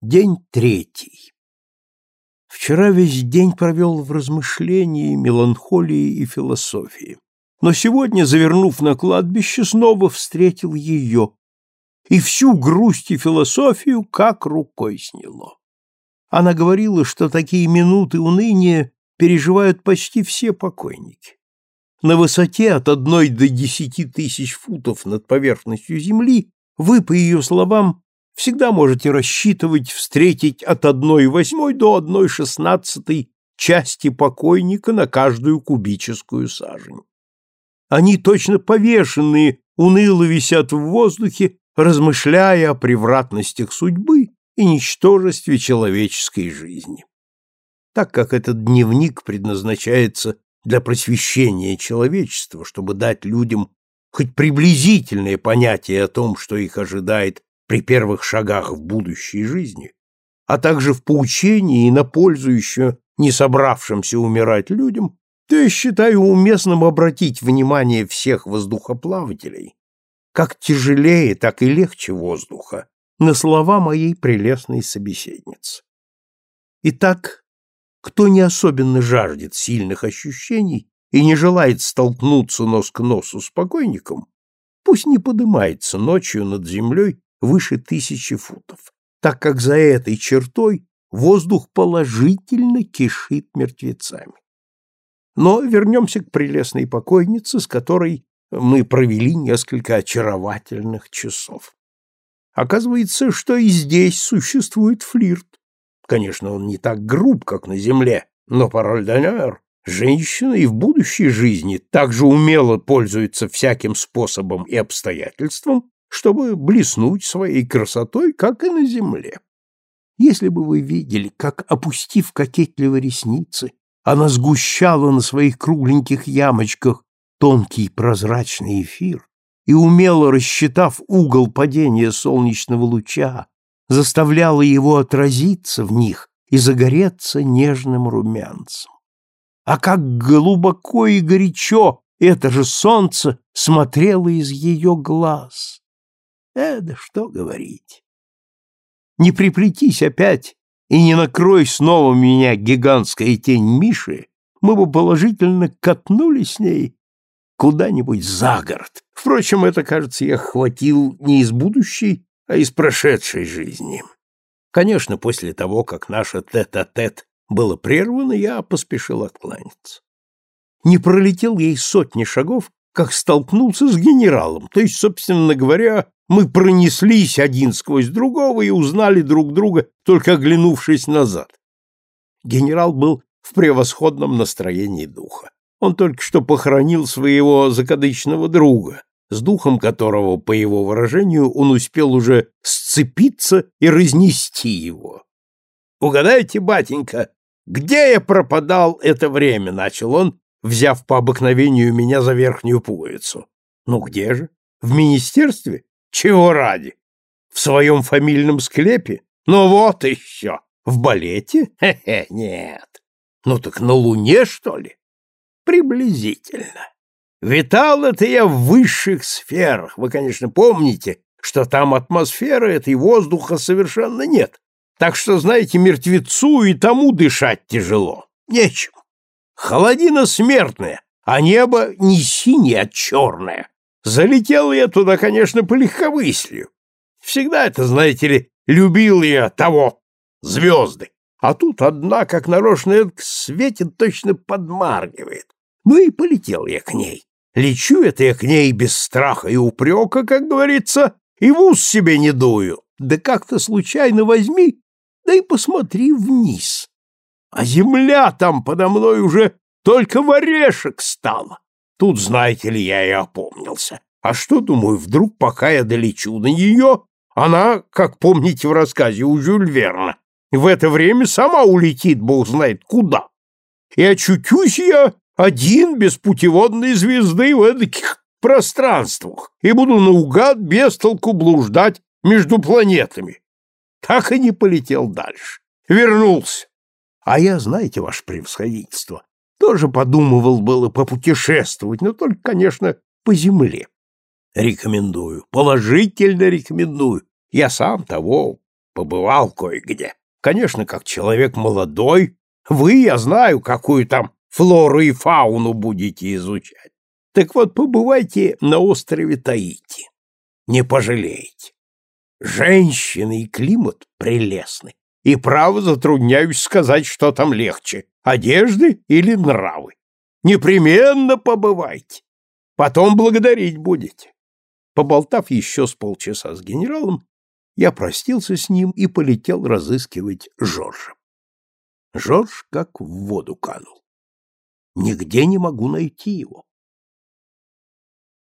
День третий. Вчера весь день провел в размышлении, меланхолии и философии. Но сегодня, завернув на кладбище, снова встретил ее, и всю грусть и философию как рукой сняло. Она говорила, что такие минуты уныния переживают почти все покойники. На высоте от одной до десяти тысяч футов над поверхностью земли вы, по ее словам, всегда можете рассчитывать встретить от одной восьмой до одной шестнадцатой части покойника на каждую кубическую сажень. Они точно повешенные, уныло висят в воздухе, размышляя о превратностях судьбы и ничтожестве человеческой жизни. Так как этот дневник предназначается для просвещения человечества, чтобы дать людям хоть приблизительное понятие о том, что их ожидает при первых шагах в будущей жизни, а также в поучении и на пользу еще не собравшимся умирать людям, то я считаю уместным обратить внимание всех воздухоплавателей, как тяжелее, так и легче воздуха, на слова моей прелестной собеседницы. Итак, кто не особенно жаждет сильных ощущений и не желает столкнуться нос к носу с покойником, пусть не поднимается ночью над землей выше тысячи футов, так как за этой чертой воздух положительно кишит мертвецами. Но вернемся к прелестной покойнице, с которой мы провели несколько очаровательных часов. Оказывается, что и здесь существует флирт. Конечно, он не так груб, как на земле, но пароль донер. Женщина и в будущей жизни также умело пользуется всяким способом и обстоятельством, чтобы блеснуть своей красотой, как и на земле. Если бы вы видели, как, опустив кокетливые ресницы, она сгущала на своих кругленьких ямочках тонкий прозрачный эфир и, умело рассчитав угол падения солнечного луча, заставляла его отразиться в них и загореться нежным румянцем. А как глубоко и горячо это же солнце смотрело из ее глаз! Э, да что говорить. Не приплетись опять и не накрой снова меня гигантская тень Миши, мы бы положительно катнули с ней куда-нибудь за город. Впрочем, это, кажется, я хватил не из будущей, а из прошедшей жизни. Конечно, после того, как наше тет-а-тет -а -тет было прервано, я поспешил откланяться. Не пролетел ей сотни шагов, как столкнулся с генералом, то есть, собственно говоря, мы пронеслись один сквозь другого и узнали друг друга, только оглянувшись назад. Генерал был в превосходном настроении духа. Он только что похоронил своего закадычного друга, с духом которого, по его выражению, он успел уже сцепиться и разнести его. «Угадайте, батенька, где я пропадал это время?» — начал он, взяв по обыкновению меня за верхнюю пуговицу. «Ну где же? В министерстве? Чего ради? В своем фамильном склепе? Ну вот еще. В балете? Хе-хе, нет. Ну так на Луне, что ли? Приблизительно. Витал это я в высших сферах. Вы, конечно, помните, что там атмосферы этой воздуха совершенно нет. Так что, знаете, мертвецу и тому дышать тяжело. Нечем. Холодина смертная, а небо не синее, а черное. Залетел я туда, конечно, по легкомыслию. Всегда это, знаете ли, любил я того, звезды. А тут одна, как нарочно, светит, точно подмаргивает. Ну и полетел я к ней. Лечу это я к ней без страха и упрека, как говорится, и в ус себе не дую. Да как-то случайно возьми, да и посмотри вниз. А земля там подо мной уже только в орешек стала. Тут, знаете ли, я и опомнился. А что, думаю, вдруг, пока я долечу на нее, она, как помните в рассказе у Жюль Верна, в это время сама улетит, бог знает куда. И очутюсь я один без путеводной звезды в эдаких пространствах и буду наугад без толку блуждать между планетами. Так и не полетел дальше. Вернулся. А я, знаете, ваше превосходительство, тоже подумывал было попутешествовать, но только, конечно, по земле. Рекомендую, положительно рекомендую. Я сам того побывал кое-где. Конечно, как человек молодой, вы, я знаю, какую там флору и фауну будете изучать. Так вот, побывайте на острове Таити. Не пожалеете. Женщины и климат прелестны. И право затрудняюсь сказать, что там легче одежды или нравы. Непременно побывайте. Потом благодарить будете. Поболтав еще с полчаса с генералом, я простился с ним и полетел разыскивать Жоржа. Жорж как в воду канул. Нигде не могу найти его.